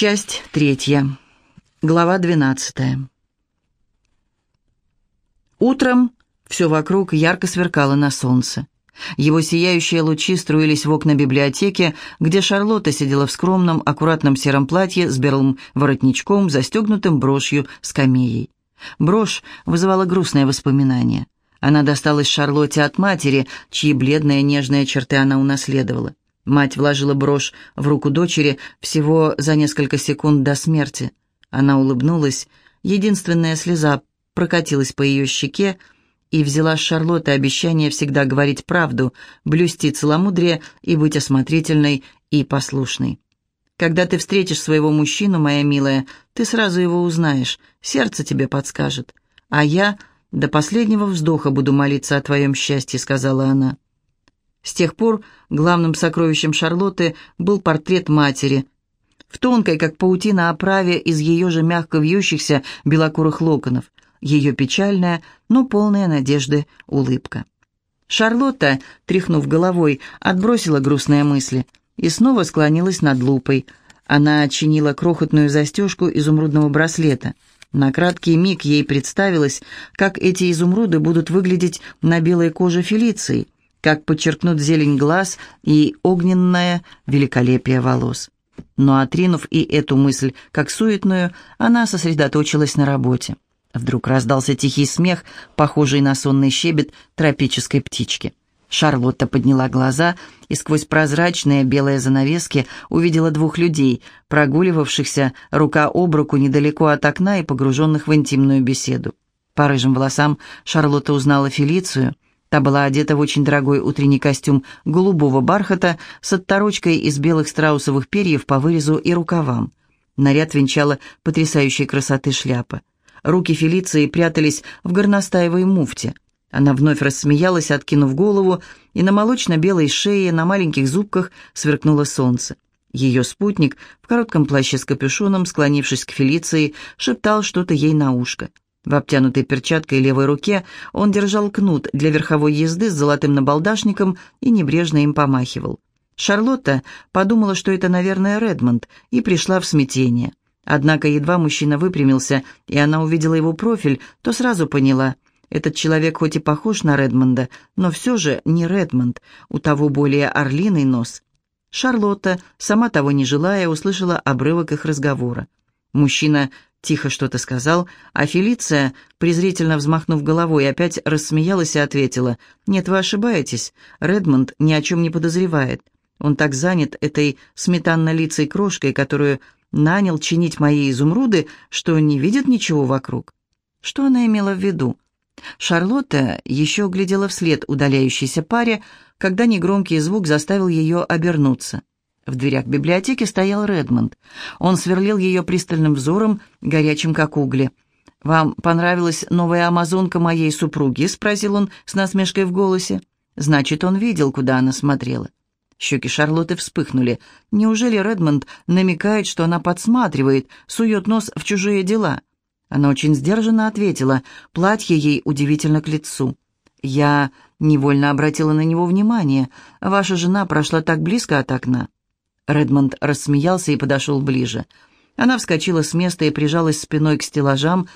Часть третья. Глава двенадцатая. Утром все вокруг ярко сверкало на солнце. Его сияющие лучи струились в окна библиотеки, где Шарлотта сидела в скромном, аккуратном сером платье с белым воротничком, застегнутым брошью с камеей. Брошь вызывала грустное воспоминание. Она досталась Шарлотте от матери, чьи бледные нежные черты она унаследовала. Мать вложила брошь в руку дочери всего за несколько секунд до смерти. Она улыбнулась, единственная слеза прокатилась по ее щеке и взяла с Шарлотты обещание всегда говорить правду, блюсти целомудрие и быть осмотрительной и послушной. Когда ты встретишь своего мужчину, моя милая, ты сразу его узнаешь, сердце тебе подскажет. А я до последнего вздоха буду молиться о твоем счастье», — сказала она. С тех пор главным сокровищем Шарлотты был портрет матери. В тонкой, как паутина, оправе из ее же мягко вьющихся белокурых локонов. Ее печальная, но полная надежды улыбка. Шарлотта, тряхнув головой, отбросила грустные мысли и снова склонилась над лупой. Она чинила крохотную застежку изумрудного браслета. На краткий миг ей представилось, как эти изумруды будут выглядеть на белой коже Фелиции – как подчеркнут зелень глаз и огненное великолепие волос. Но отринув и эту мысль как суетную, она сосредоточилась на работе. Вдруг раздался тихий смех, похожий на сонный щебет тропической птички. Шарлотта подняла глаза и сквозь прозрачные белые занавески увидела двух людей, прогуливавшихся рука об руку недалеко от окна и погруженных в интимную беседу. По рыжим волосам Шарлотта узнала Фелицию — Та была одета в очень дорогой утренний костюм голубого бархата с отторочкой из белых страусовых перьев по вырезу и рукавам. Наряд венчала потрясающей красоты шляпа. Руки Фелиции прятались в горностаевой муфте. Она вновь рассмеялась, откинув голову, и на молочно-белой шее, на маленьких зубках сверкнуло солнце. Ее спутник в коротком плаще с капюшоном, склонившись к Фелиции, шептал что-то ей на ушко. В обтянутой перчаткой левой руке он держал кнут для верховой езды с золотым набалдашником и небрежно им помахивал. Шарлотта подумала, что это, наверное, Редмонд, и пришла в смятение. Однако едва мужчина выпрямился, и она увидела его профиль, то сразу поняла. Этот человек хоть и похож на Редмонда, но все же не Редмонд, у того более орлиный нос. Шарлотта, сама того не желая, услышала обрывок их разговора. Мужчина Тихо что-то сказал, а Фелиция, презрительно взмахнув головой, опять рассмеялась и ответила, «Нет, вы ошибаетесь. Редмонд ни о чем не подозревает. Он так занят этой сметанно-лицей крошкой, которую нанял чинить мои изумруды, что не видит ничего вокруг». Что она имела в виду? Шарлотта еще глядела вслед удаляющейся паре, когда негромкий звук заставил ее обернуться. В дверях библиотеки стоял Редмонд. Он сверлил ее пристальным взором, горячим как угли. «Вам понравилась новая амазонка моей супруги?» — спросил он с насмешкой в голосе. Значит, он видел, куда она смотрела. Щеки Шарлотты вспыхнули. Неужели Редмонд намекает, что она подсматривает, сует нос в чужие дела? Она очень сдержанно ответила. Платье ей удивительно к лицу. Я невольно обратила на него внимание. Ваша жена прошла так близко от окна. Редмонд рассмеялся и подошел ближе. Она вскочила с места и прижалась спиной к стеллажам,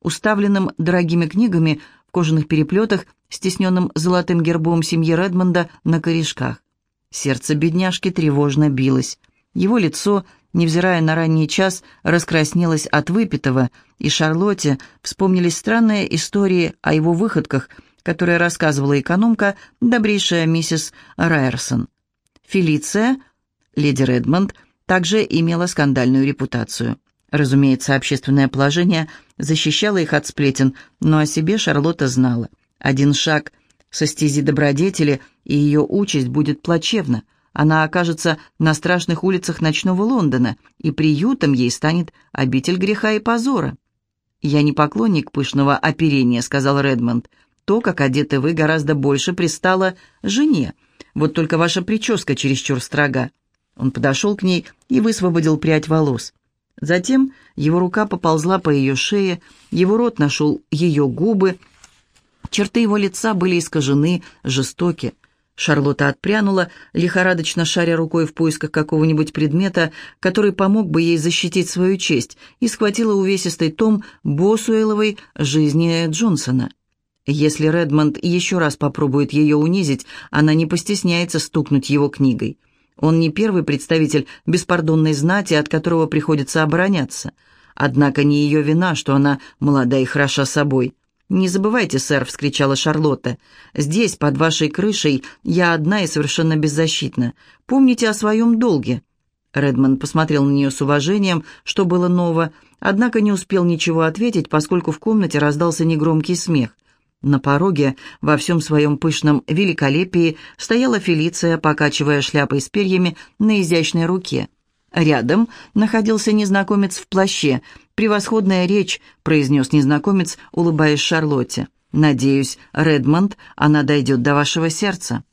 уставленным дорогими книгами в кожаных переплетах, стесненным золотым гербом семьи Редмонда на корешках. Сердце бедняжки тревожно билось. Его лицо, невзирая на ранний час, раскраснелось от выпитого, и Шарлотте вспомнились странные истории о его выходках, которые рассказывала экономка, добрейшая миссис Райерсон. Фелиция Леди Редмонд также имела скандальную репутацию. Разумеется, общественное положение защищало их от сплетен, но о себе Шарлотта знала. Один шаг со стези добродетели, и ее участь будет плачевна. Она окажется на страшных улицах ночного Лондона, и приютом ей станет обитель греха и позора. «Я не поклонник пышного оперения», — сказал Редмонд. «То, как одеты вы, гораздо больше пристало жене. Вот только ваша прическа чересчур строга. Он подошел к ней и высвободил прядь волос. Затем его рука поползла по ее шее, его рот нашел ее губы. Черты его лица были искажены, жестоки. Шарлотта отпрянула, лихорадочно шаря рукой в поисках какого-нибудь предмета, который помог бы ей защитить свою честь, и схватила увесистый том Босуэловой «Жизни Джонсона». Если Редмонд еще раз попробует ее унизить, она не постесняется стукнуть его книгой. Он не первый представитель беспардонной знати, от которого приходится обороняться. Однако не ее вина, что она молода и хороша собой. «Не забывайте, сэр», — вскричала Шарлотта, — «здесь, под вашей крышей, я одна и совершенно беззащитна. Помните о своем долге». Редмонд посмотрел на нее с уважением, что было ново, однако не успел ничего ответить, поскольку в комнате раздался негромкий смех. На пороге, во всем своем пышном великолепии, стояла Фелиция, покачивая шляпой с перьями на изящной руке. Рядом находился незнакомец в плаще. «Превосходная речь», — произнес незнакомец, улыбаясь Шарлотте. «Надеюсь, Редмонд, она дойдет до вашего сердца».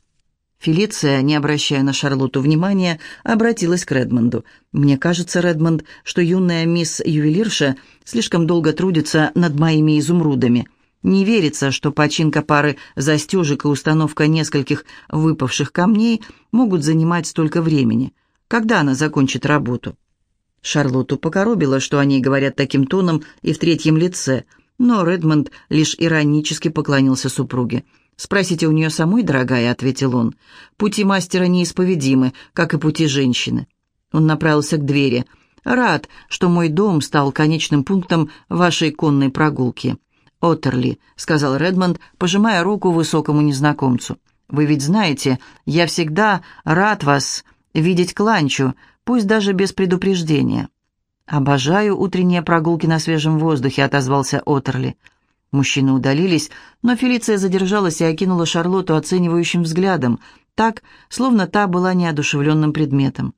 Фелиция, не обращая на Шарлотту внимания, обратилась к Редмонду. «Мне кажется, Редмонд, что юная мисс Ювелирша слишком долго трудится над моими изумрудами. Не верится, что починка пары застежек и установка нескольких выпавших камней могут занимать столько времени. Когда она закончит работу?» Шарлотту покоробило, что они говорят таким тоном и в третьем лице, но Редмонд лишь иронически поклонился супруге. «Спросите у нее самой, дорогая», — ответил он. «Пути мастера неисповедимы, как и пути женщины». Он направился к двери. «Рад, что мой дом стал конечным пунктом вашей конной прогулки». «Оттерли», — сказал Редмонд, пожимая руку высокому незнакомцу. «Вы ведь знаете, я всегда рад вас видеть кланчу, пусть даже без предупреждения». «Обожаю утренние прогулки на свежем воздухе», — отозвался Оттерли. Мужчины удалились, но Фелиция задержалась и окинула Шарлотту оценивающим взглядом, так, словно та была неодушевленным предметом.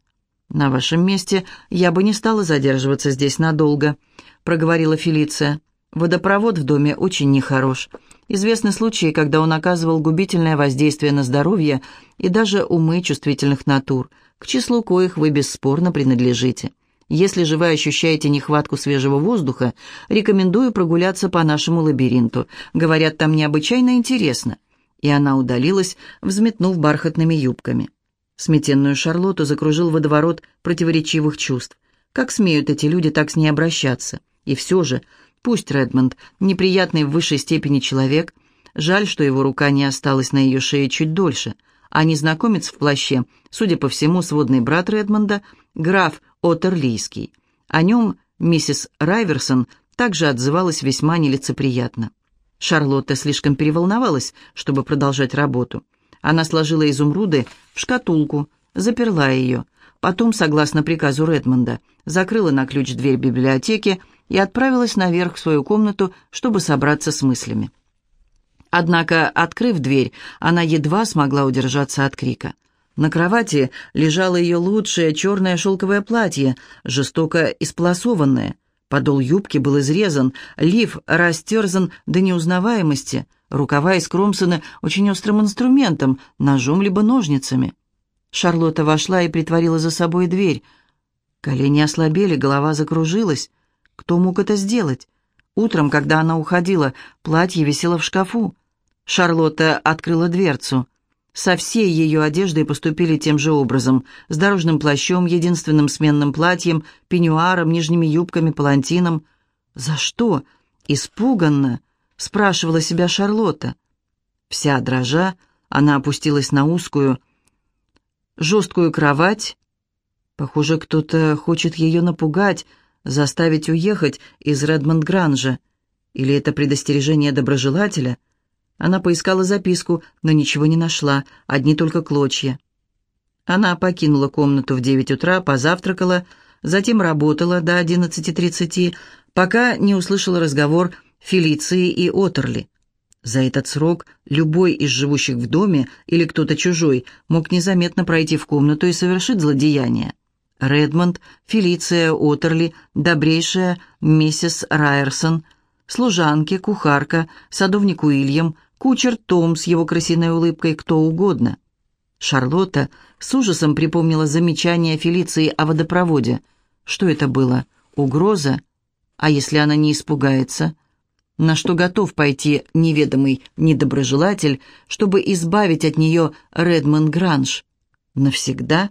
«На вашем месте я бы не стала задерживаться здесь надолго», — проговорила Фелиция. Водопровод в доме очень нехорош. Известны случаи, когда он оказывал губительное воздействие на здоровье и даже умы чувствительных натур, к числу коих вы бесспорно принадлежите. Если же вы ощущаете нехватку свежего воздуха, рекомендую прогуляться по нашему лабиринту. Говорят, там необычайно интересно». И она удалилась, взметнув бархатными юбками. Сметенную Шарлотту закружил водоворот противоречивых чувств. Как смеют эти люди так с ней обращаться? И все же Пусть Редмонд неприятный в высшей степени человек, жаль, что его рука не осталась на ее шее чуть дольше, а незнакомец в плаще, судя по всему, сводный брат Редмонда, граф Оттерлийский. О нем миссис Райверсон также отзывалась весьма нелицеприятно. Шарлотта слишком переволновалась, чтобы продолжать работу. Она сложила изумруды в шкатулку, заперла ее, потом, согласно приказу Редмонда, закрыла на ключ дверь библиотеки и отправилась наверх в свою комнату, чтобы собраться с мыслями. Однако, открыв дверь, она едва смогла удержаться от крика. На кровати лежало ее лучшее черное шелковое платье, жестоко исполосованное. Подол юбки был изрезан, лиф растерзан до неузнаваемости, рукава искромсаны очень острым инструментом, ножом либо ножницами. Шарлотта вошла и притворила за собой дверь. Колени ослабели, голова закружилась. Кто мог это сделать? Утром, когда она уходила, платье висело в шкафу. Шарлотта открыла дверцу. Со всей ее одеждой поступили тем же образом, с дорожным плащом, единственным сменным платьем, пеньюаром, нижними юбками, палантином. «За что?» «Испуганно», — спрашивала себя Шарлотта. Вся дрожа, она опустилась на узкую, жесткую кровать. Похоже, кто-то хочет ее напугать, заставить уехать из Редмонд-Гранжа. Или это предостережение доброжелателя? Она поискала записку, но ничего не нашла, одни только клочья. Она покинула комнату в девять утра, позавтракала, затем работала до одиннадцати тридцати, пока не услышала разговор Фелиции и Отерли. За этот срок любой из живущих в доме или кто-то чужой мог незаметно пройти в комнату и совершить злодеяние. Редмонд, Фелиция Отерли, добрейшая миссис Райерсон, служанки, кухарка, садовник Уильям, кучер Том с его крысиной улыбкой, кто угодно. Шарлотта с ужасом припомнила замечание Фелиции о водопроводе. Что это было? Угроза? А если она не испугается? на что готов пойти неведомый недоброжелатель, чтобы избавить от нее Редмонд Гранж. Навсегда?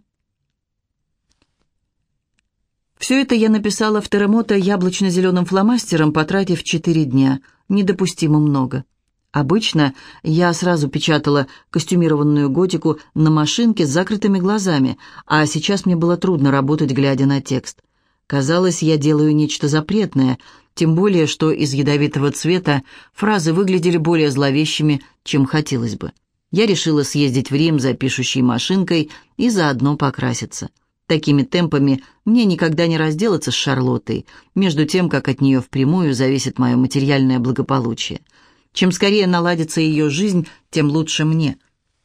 Все это я написала в Теремото яблочно-зеленым фломастером, потратив четыре дня. Недопустимо много. Обычно я сразу печатала костюмированную готику на машинке с закрытыми глазами, а сейчас мне было трудно работать, глядя на текст. Казалось, я делаю нечто запретное, тем более, что из ядовитого цвета фразы выглядели более зловещими, чем хотелось бы. Я решила съездить в Рим за пишущей машинкой и заодно покраситься. Такими темпами мне никогда не разделаться с Шарлоттой, между тем, как от нее впрямую зависит мое материальное благополучие – чем скорее наладится ее жизнь, тем лучше мне.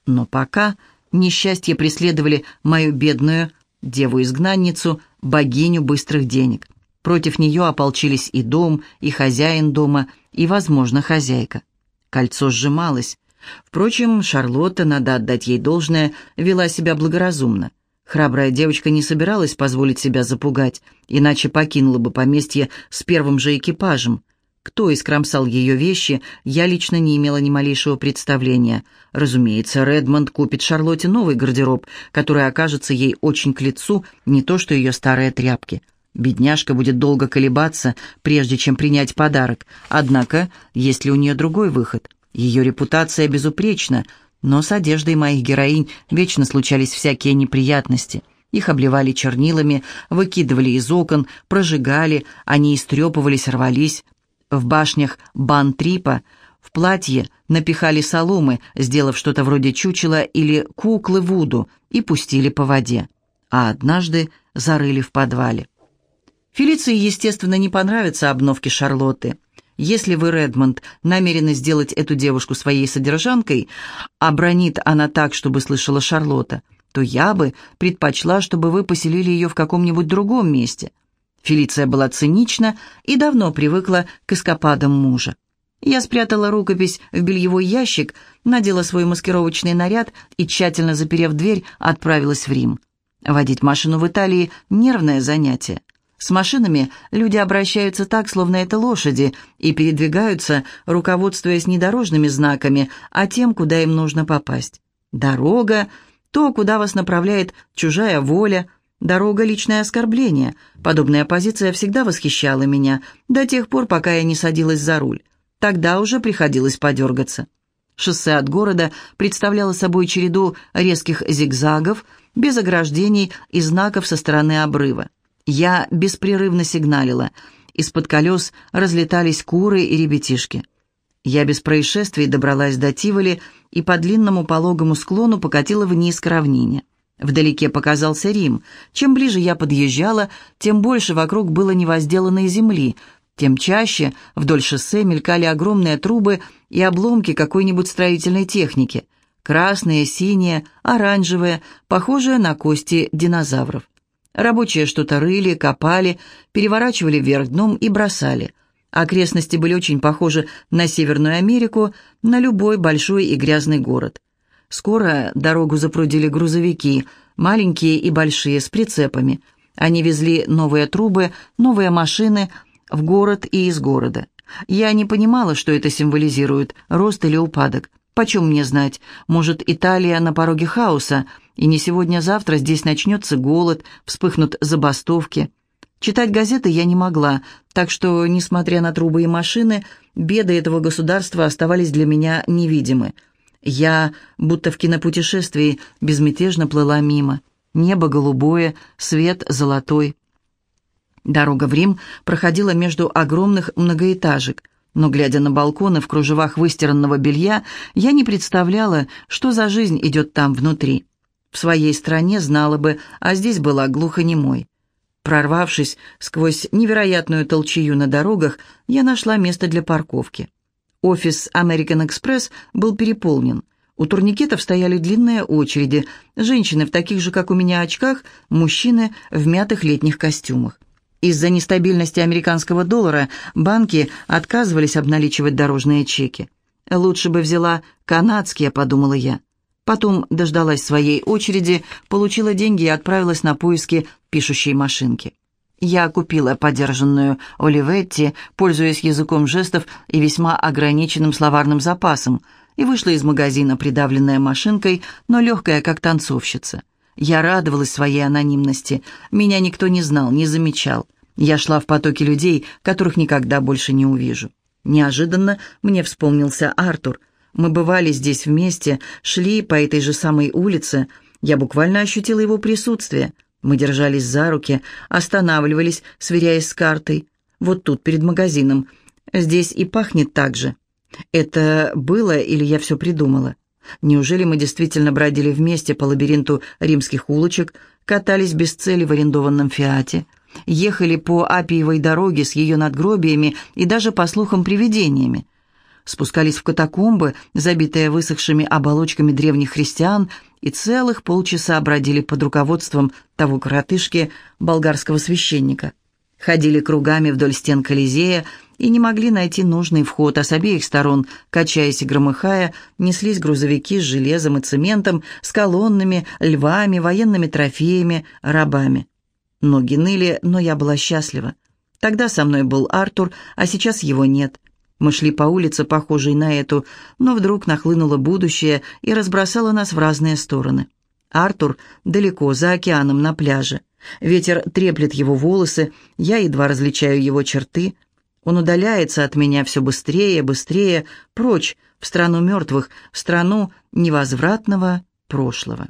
Но пока несчастья преследовали мою бедную деву-изгнанницу, богиню быстрых денег. Против нее ополчились и дом, и хозяин дома, и, возможно, хозяйка. Кольцо сжималось. Впрочем, Шарлотта, надо отдать ей должное, вела себя благоразумно. Храбрая девочка не собиралась позволить себя запугать, иначе покинула бы поместье с первым же экипажем. Кто искромсал ее вещи, я лично не имела ни малейшего представления. Разумеется, Редмонд купит Шарлотте новый гардероб, который окажется ей очень к лицу, не то что ее старые тряпки. Бедняжка будет долго колебаться, прежде чем принять подарок. Однако, есть ли у нее другой выход? Ее репутация безупречна, но с одеждой моих героинь вечно случались всякие неприятности. Их обливали чернилами, выкидывали из окон, прожигали, они истрепывались, рвались. В башнях Бантрипа в платье напихали соломы, сделав что-то вроде чучела или куклы Вуду, и пустили по воде. А однажды зарыли в подвале. Фелиции, естественно, не понравятся обновки Шарлотты. Если вы, Редмонд, намерены сделать эту девушку своей содержанкой, а бронит она так, чтобы слышала Шарлотта, то я бы предпочла, чтобы вы поселили ее в каком-нибудь другом месте. Фелиция была цинична и давно привыкла к эскападам мужа. Я спрятала рукопись в бельевой ящик, надела свой маскировочный наряд и, тщательно заперев дверь, отправилась в Рим. Водить машину в Италии – нервное занятие. С машинами люди обращаются так, словно это лошади, и передвигаются, руководствуясь не дорожными знаками, а тем, куда им нужно попасть. Дорога – то, куда вас направляет чужая воля – Дорога — личное оскорбление. Подобная позиция всегда восхищала меня, до тех пор, пока я не садилась за руль. Тогда уже приходилось подергаться. Шоссе от города представляло собой череду резких зигзагов, без ограждений и знаков со стороны обрыва. Я беспрерывно сигналила. Из-под колес разлетались куры и ребятишки. Я без происшествий добралась до Тиволи и по длинному пологому склону покатила вниз к равнине. Вдалеке показался Рим. Чем ближе я подъезжала, тем больше вокруг было невозделанной земли, тем чаще вдоль шоссе мелькали огромные трубы и обломки какой-нибудь строительной техники. Красные, синие, оранжевые, похожие на кости динозавров. Рабочие что-то рыли, копали, переворачивали вверх дном и бросали. Окрестности были очень похожи на Северную Америку, на любой большой и грязный город. Скоро дорогу запрудили грузовики, маленькие и большие, с прицепами. Они везли новые трубы, новые машины в город и из города. Я не понимала, что это символизирует, рост или упадок. Почем мне знать? Может, Италия на пороге хаоса, и не сегодня-завтра здесь начнется голод, вспыхнут забастовки. Читать газеты я не могла, так что, несмотря на трубы и машины, беды этого государства оставались для меня невидимы. Я, будто в кинопутешествии, безмятежно плыла мимо. Небо голубое, свет золотой. Дорога в Рим проходила между огромных многоэтажек, но, глядя на балконы в кружевах выстиранного белья, я не представляла, что за жизнь идет там внутри. В своей стране знала бы, а здесь была глухонемой. Прорвавшись сквозь невероятную толчею на дорогах, я нашла место для парковки. Офис American Express был переполнен. У турникетов стояли длинные очереди, женщины в таких же, как у меня, очках, мужчины в мятых летних костюмах. Из-за нестабильности американского доллара банки отказывались обналичивать дорожные чеки. «Лучше бы взяла канадские», — подумала я. Потом дождалась своей очереди, получила деньги и отправилась на поиски пишущей машинки. Я купила подержанную Оливетти, пользуясь языком жестов и весьма ограниченным словарным запасом, и вышла из магазина, придавленная машинкой, но легкая, как танцовщица. Я радовалась своей анонимности. Меня никто не знал, не замечал. Я шла в потоке людей, которых никогда больше не увижу. Неожиданно мне вспомнился Артур. Мы бывали здесь вместе, шли по этой же самой улице. Я буквально ощутила его присутствие — мы держались за руки, останавливались, сверяясь с картой. Вот тут, перед магазином. Здесь и пахнет так же. Это было или я все придумала? Неужели мы действительно бродили вместе по лабиринту римских улочек, катались без цели в арендованном «Фиате», ехали по Апиевой дороге с ее надгробиями и даже, по слухам, привидениями? Спускались в катакомбы, забитые высохшими оболочками древних христиан, и целых полчаса бродили под руководством того коротышки, болгарского священника. Ходили кругами вдоль стен Колизея и не могли найти нужный вход, а с обеих сторон, качаясь и громыхая, неслись грузовики с железом и цементом, с колоннами, львами, военными трофеями, рабами. Ноги ныли, но я была счастлива. Тогда со мной был Артур, а сейчас его нет — мы шли по улице, похожей на эту, но вдруг нахлынуло будущее и разбросало нас в разные стороны. Артур далеко, за океаном, на пляже. Ветер треплет его волосы, я едва различаю его черты. Он удаляется от меня все быстрее, быстрее, прочь, в страну мертвых, в страну невозвратного прошлого.